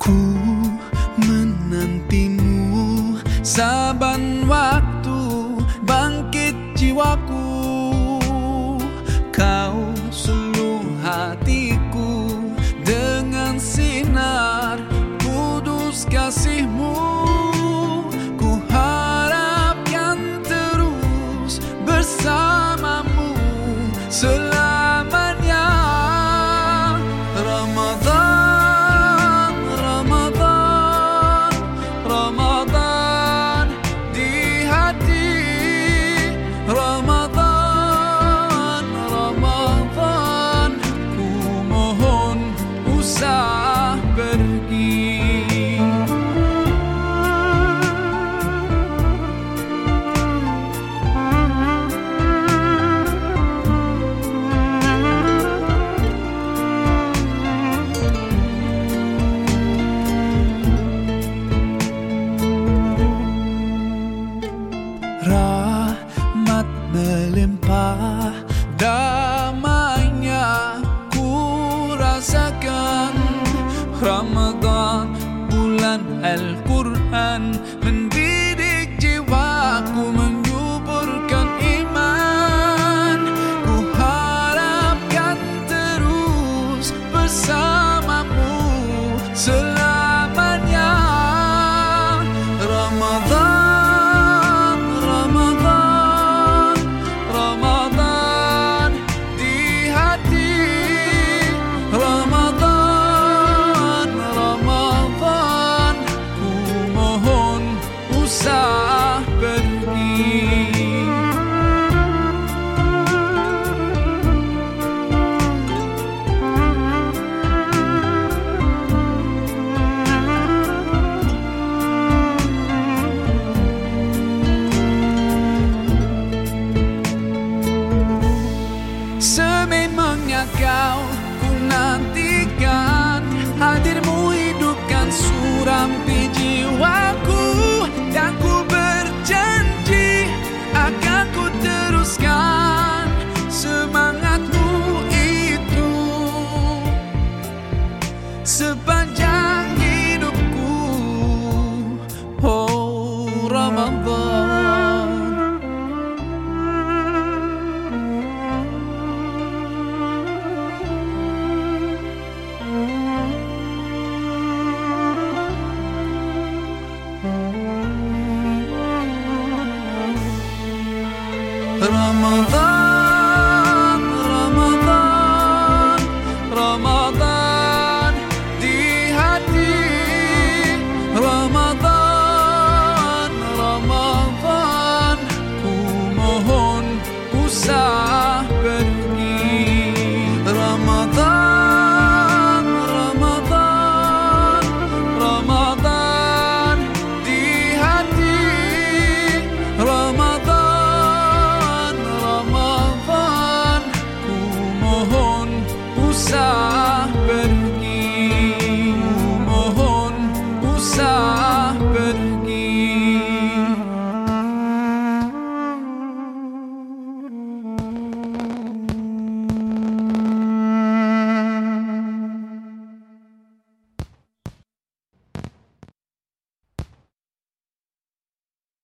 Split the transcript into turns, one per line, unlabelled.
Ku menantimu. Saban waktu bangkit jiwaku. Kau seluruh hatiku dengan sinar kudus kasih alt